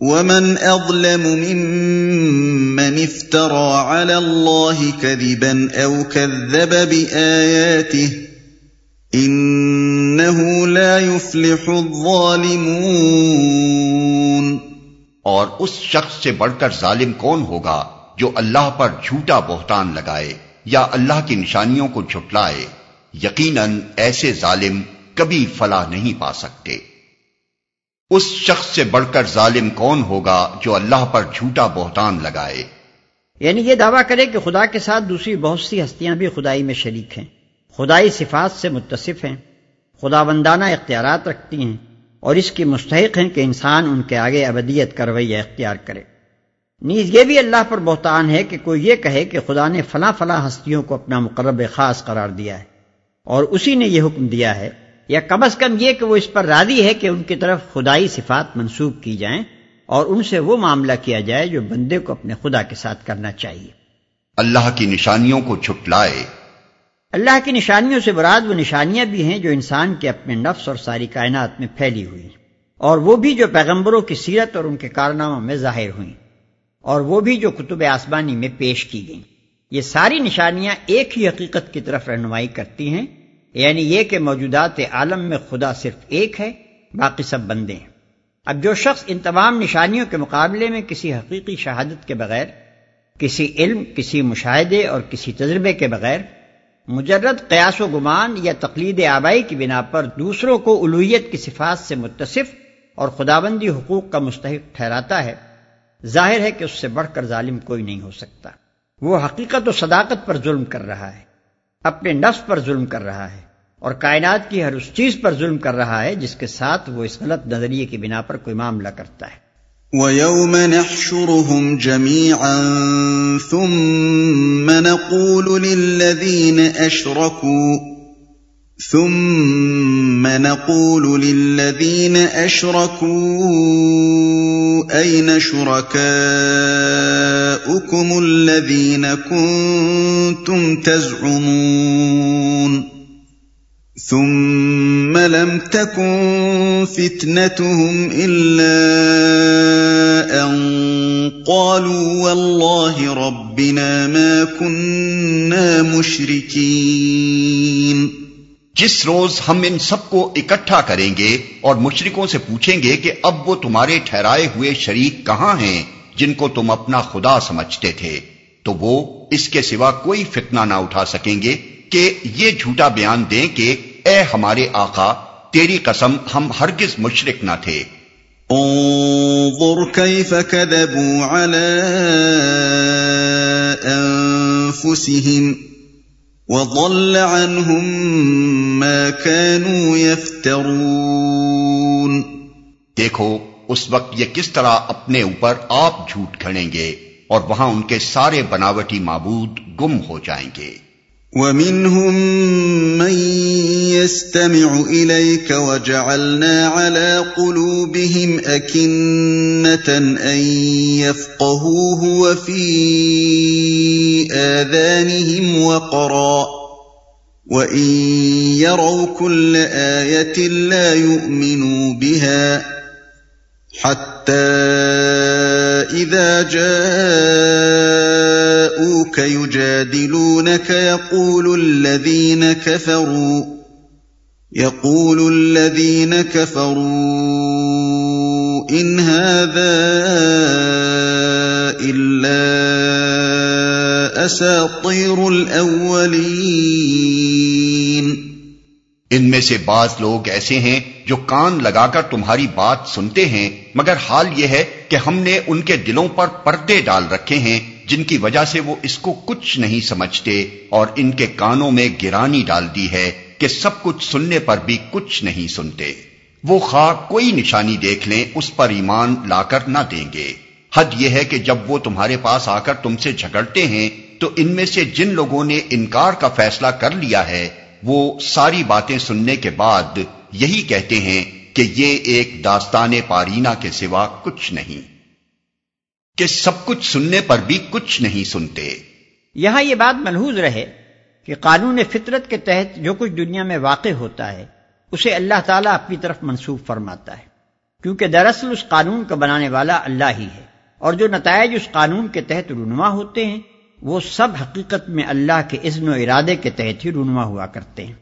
ومن اظلم ممن افترى على الله كذبا او كذب باياته انه لا يفلح الظالمون اور اس شخص سے بڑھ کر ظالم کون ہوگا جو اللہ پر جھوٹا بہتان لگائے یا اللہ کی نشانیوں کو جھٹلائے؟ یقیناً ایسے ظالم کبھی فلاح نہیں پا سکتے۔ اس شخص سے بڑھ کر ظالم کون ہوگا جو اللہ پر جھوٹا بہتان لگائے؟ یعنی یہ دعویٰ کرے کہ خدا کے ساتھ دوسری بہت سی ہستیاں بھی خدائی میں شریک ہیں، خدائی صفات سے متصف ہیں خدا بندانہ اختیارات رکھتی ہیں اور اس کی مستحق ہیں کہ انسان ان کے آگے ابدیت کا رویہ اختیار کرے۔ نیز یہ بھی اللہ پر بہتان ہے کہ کوئی یہ کہے کہ خدا نے فلاں فلاں ہستیوں کو اپنا مقرب خاص قرار دیا ہے اور اسی نے یہ حکم دیا ہے یا کم از کم یہ کہ وہ اس پر راضی ہے کہ ان کی طرف خدائی صفات منسوب کی جائیں اور ان سے وہ معاملہ کیا جائے جو بندے کو اپنے خدا کے ساتھ کرنا چاہیے۔ اللہ کی نشانیوں کو چھٹلائے۔ اللہ کی نشانیوں سے براد وہ نشانیاں بھی ہیں جو انسان کے اپنے نفس اور ساری کائنات میں پھیلی ہوئی اور وہ بھی جو پیغمبروں کی سیرت اور ان کے کارناموں میں ظاہر ہوئیں اور وہ بھی جو کتب آسمانی میں پیش کی گئیں۔ یہ ساری نشانیاں ایک ہی حقیقت کی طرف رہنمائی کرتی ہیں۔ یعنی یہ کہ موجودات عالم میں خدا صرف ایک ہے، باقی سب بندے ہیں۔ اب جو شخص ان تمام نشانیوں کے مقابلے میں کسی حقیقی شہادت کے بغیر، کسی علم، کسی مشاہدے اور کسی تجربے کے بغیر، مجرد قیاس و گمان یا تقلید آبائی کی بنا پر دوسروں کو الوحیت کی صفات سے متصف اور خدابندی حقوق کا مستحق ٹھہراتا ہے، ظاہر ہے کہ اس سے بڑھ کر ظالم کوئی نہیں ہو سکتا۔ وہ حقیقت و صداقت پر ظلم کر رہا ہے، اپنے نفس پر ظلم کر رہا ہے۔ اور کائنات کی ہر اس چیز پر ظلم کر رہا ہے جس کے ساتھ وہ اس غلط نظریے کی بنا پر کوئی معاملہ کرتا ہے۔ وَيَوْمَ نَحْشُرُهُمْ جَمِيعًا ثُمَّ نَقُولُ لِلَّذِينَ أَشْرَكُوا، ثُمَّ نَقُولُ لِلَّذِينَ أَشْرَكُوا، أَيْنَ شُرَكَاؤُكُمُ الَّذِينَ كُنتُمْ تَزْعُمُونَ؟ ثم لم تكن فتنتهم إلا أن قالوا والله ربنا ما كنا مشركين. جس روز ہم ان سب کو اکٹھا کریں گے اور مشرکوں سے پوچھیں گے کہ اب وہ تمہارے ٹھہرائے ہوئے شریک کہاں ہیں جن کو تم اپنا خدا سمجھتے تھے، تو وہ اس کے سوا کوئی فتنہ نہ اٹھا سکیں گے کہ یہ جھوٹا بیان دیں کہ اے ہمارے آقا تیری قسم ہم ہرگز مشرک نہ تھے۔ انظر كيف كذبوا على انفسهم وضل عنهم ما كانوا يفترون دیکھو اس وقت یہ کس طرح اپنے اوپر آپ جھوٹ کھڑیں گے اور وہاں ان کے سارے بناوٹی معبود گم ہو جائیں گے۔ ومنهم من يستمع إليك وجعلنا على قلوبهم أكنة أن يفقهوه وفي آذانهم وقرا وإن يروا كل آية لا يؤمنوا بها حتى إذا جاءوك يجادلونك يقول الذين كفروا، يقول الذين كفروا إن هذا إلا أساطير الأولين. ان میں سے بعض لوگ ایسے ہیں جو کان لگا کر تمہاری بات سنتے ہیں، مگر حال یہ ہے کہ ہم نے ان کے دلوں پر پردے ڈال رکھے ہیں، جن کی وجہ سے وہ اس کو کچھ نہیں سمجھتے اور ان کے کانوں میں گرانی ڈال دی ہے کہ سب کچھ سننے پر بھی کچھ نہیں سنتے۔ وہ خواہ کوئی نشانی دیکھ لیں، اس پر ایمان لا کر نہ دیں گے۔ حد یہ ہے کہ جب وہ تمہارے پاس آ کر تم سے جھگڑتے ہیں، تو ان میں سے جن لوگوں نے انکار کا فیصلہ کر لیا ہے وہ ساری باتیں سننے کے بعد یہی کہتے ہیں کہ یہ ایک داستان پارینا کے سوا کچھ نہیں، کہ سب کچھ سننے پر بھی کچھ نہیں سنتے۔ یہاں یہ بات ملحوظ رہے کہ قانون فطرت کے تحت جو کچھ دنیا میں واقع ہوتا ہے، اسے اللہ تعالیٰ اپنی طرف منسوخ فرماتا ہے، کیونکہ دراصل اس قانون کا بنانے والا اللہ ہی ہے، اور جو نتائج اس قانون کے تحت رونما ہوتے ہیں وہ سب حقیقت میں اللہ کے اذن و ارادے کے تحت ہی رونما ہوا کرتے ہیں۔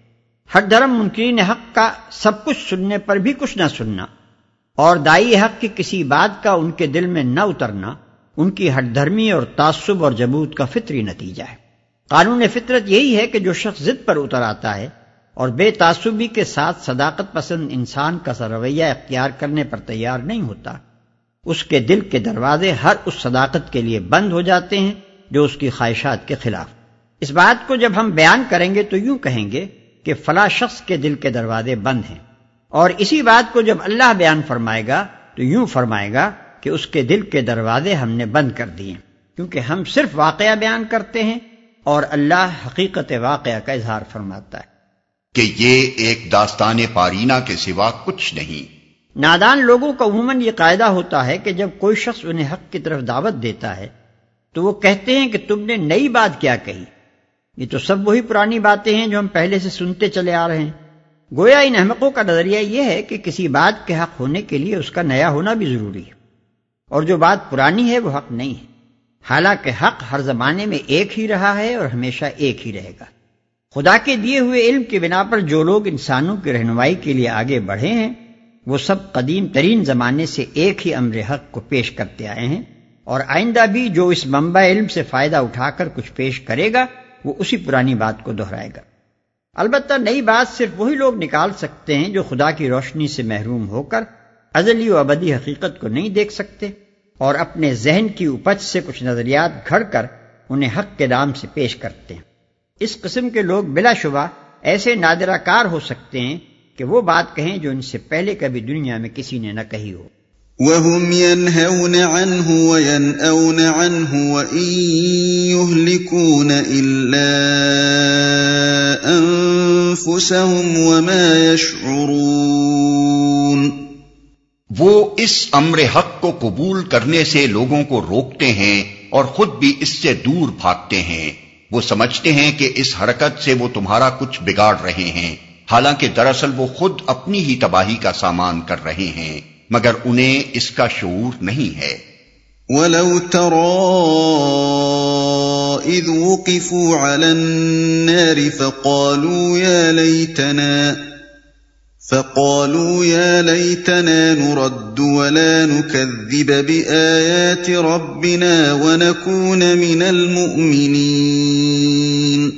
ہر دھرم منکرین حق کا سب کچھ سننے پر بھی کچھ نہ سننا اور دائی حق کی کسی بات کا ان کے دل میں نہ اترنا ان کی ہٹ دھرمی اور تعصب اور جبوت کا فطری نتیجہ ہے۔ قانون فطرت یہی ہے کہ جو شخص ضد پر اتر آتا ہے اور بے تعصبی کے ساتھ صداقت پسند انسان کا سرویہ اختیار کرنے پر تیار نہیں ہوتا، اس کے دل کے دروازے ہر اس صداقت کے لیے بند ہو جاتے ہیں جو اس کی خواہشات کے خلاف۔ اس بات کو جب ہم بیان کریں گے تو یوں کہیں گے کہ فلاں شخص کے دل کے دروازے بند ہیں۔ اور اسی بات کو جب اللہ بیان فرمائے گا تو یوں فرمائے گا کہ اس کے دل کے دروازے ہم نے بند کر دیے کیونکہ ہم صرف واقعہ بیان کرتے ہیں اور اللہ حقیقت واقعہ کا اظہار فرماتا ہے۔ کہ یہ ایک داستان پارینہ کے سوا کچھ نہیں۔ نادان لوگوں کا عموماً یہ قاعدہ ہوتا ہے کہ جب کوئی شخص انہیں حق کی طرف دعوت دیتا ہے تو وہ کہتے ہیں کہ تم نے نئی بات کیا کہی۔ یہ تو سب وہی پرانی باتیں ہیں جو ہم پہلے سے سنتے چلے آ رہے ہیں۔ گویا ان احمقوں کا نظریہ یہ ہے کہ کسی بات کے حق ہونے کے لیے اس کا نیا ہونا بھی ضروری ہے۔ اور جو بات پرانی ہے وہ حق نہیں ہے۔ حالانکہ حق ہر زمانے میں ایک ہی رہا ہے اور ہمیشہ ایک ہی رہے گا۔ خدا کے دیے ہوئے علم کی بنا پر جو لوگ انسانوں کی رہنمائی کے لیے آگے بڑھے ہیں، وہ سب قدیم ترین زمانے سے ایک ہی امر حق کو پیش کرتے آئے ہیں۔ اور آئندہ بھی جو اس منبع علم سے فائدہ اٹھا کر کچھ پیش کرے گا، وہ اسی پرانی بات کو دہرائے گا۔ البتہ نئی بات صرف وہی لوگ نکال سکتے ہیں جو خدا کی روشنی سے محروم ہو کر ازلی و ابدی حقیقت کو نہیں دیکھ سکتے اور اپنے ذہن کی اپج سے کچھ نظریات گھڑ کر انہیں حق کے نام سے پیش کرتے ہیں۔ اس قسم کے لوگ بلا شبہ ایسے نادرہ کار ہو سکتے ہیں کہ وہ بات کہیں جو ان سے پہلے کبھی دنیا میں کسی نے نہ کہی ہو۔ وَهُمْ يَنْهَوْنَ عَنْهُ وَيَنْأَوْنَ عَنْهُ وَإِن يُهْلِكُونَ إِلَّا أَنفُسَهُمْ وَمَا يَشْعُرُونَ وہ اس امر حق کو قبول کرنے سے لوگوں کو روکتے ہیں اور خود بھی اس سے دور بھاگتے ہیں۔ وہ سمجھتے ہیں کہ اس حرکت سے وہ تمہارا کچھ بگاڑ رہے ہیں۔ حالانکہ دراصل وہ خود اپنی ہی تباہی کا سامان کر رہے ہیں۔ مگر انہیں اس کا شعور نہیں ہے۔ وَلَوْ تَرَى إِذْ وُقِفُوا عَلَى النَّارِ فَقَالُوا يَا لَيْتَنَا فقالوا يا ليتنا نرد ولا نكذب بآيات ربنا ونكون من المؤمنين۔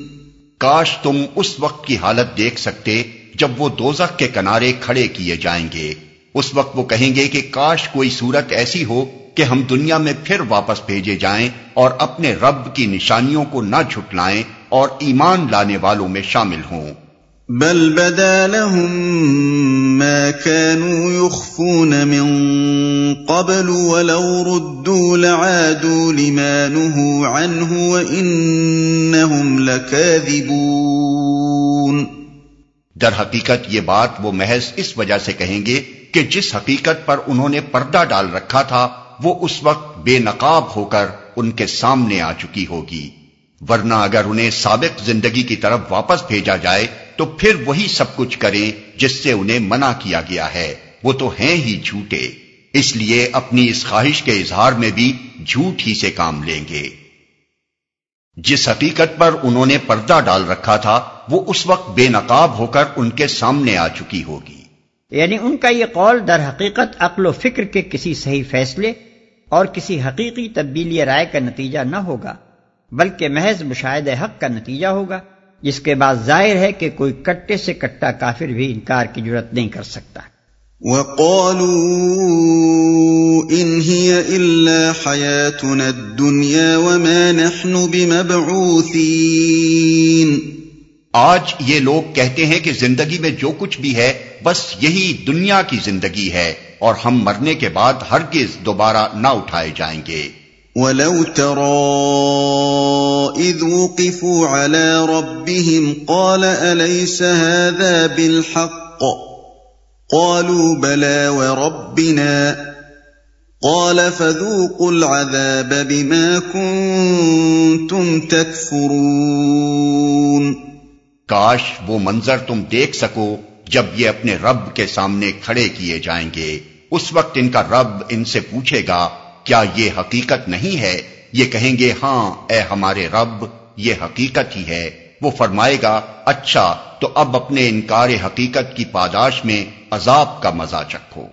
کاش تم اس وقت کی حالت دیکھ سکتے جب وہ دوزخ کے کنارے کھڑے کیے جائیں گے۔ اس وقت وہ کہیں گے کہ کاش کوئی صورت ایسی ہو کہ ہم دنیا میں پھر واپس بھیجے جائیں اور اپنے رب کی نشانیوں کو نہ جھٹلائیں اور ایمان لانے والوں میں شامل ہوں۔ بل بدا لهم ما كانوا يخفون من قبل ولو ردوا لعادوا لما نهوا عنه وإنهم لكاذبون۔ در حقیقت یہ بات وہ محض اس وجہ سے کہیں گے کہ جس حقیقت پر انہوں نے پردہ ڈال رکھا تھا، وہ اس وقت بے نقاب ہو کر ان کے سامنے آ چکی ہوگی۔ ورنہ اگر انہیں سابق زندگی کی طرف واپس بھیجا جائے، تو پھر وہی سب کچھ کریں جس سے انہیں منع کیا گیا ہے۔ وہ تو ہیں ہی جھوٹے۔ اس لیے اپنی اس خواہش کے اظہار میں بھی جھوٹ ہی سے کام لیں گے۔ جس حقیقت پر انہوں نے پردہ ڈال رکھا تھا، وہ اس وقت بے نقاب ہو کر ان کے سامنے آ چکی ہوگی۔ یعنی ان کا یہ قول در حقیقت عقل و فکر کے کسی صحیح فیصلے اور کسی حقیقی تبدیلی رائے کا نتیجہ نہ ہوگا، بلکہ محض مشاہد حق کا نتیجہ ہوگا، جس کے بعد ظاہر ہے کہ کوئی کٹے سے کٹا کافر بھی انکار کی ضرورت نہیں کر سکتا۔ وقالوا ان هي الا حياتنا الدنيا وما نحن بمبعوثين۔ آج یہ لوگ کہتے ہیں کہ زندگی میں جو کچھ بھی ہے بس یہی دنیا کی زندگی ہے اور ہم مرنے کے بعد ہرگز دوبارہ نہ اٹھائے جائیں گے۔ ولو ترى إذ وقفوا على ربهم قال أليس هذا بالحق؟ قالوا بلى وربنا قال فذوقوا العذاب بما كنتم تكفرون کاش وہ منظر تم دیکھ سکو جب یہ اپنے رب کے سامنے کھڑے کیے جائیں گے۔ اس وقت ان کا رب ان سے پوچھے گا، کیا یہ حقیقت نہیں ہے؟ یہ کہیں گے ہاں اے ہمارے رب، یہ حقیقت ہی ہے۔ وہ فرمائے گا اچھا تو اب اپنے انکار حقیقت کی پاداش میں عذاب کا مزہ چکھو۔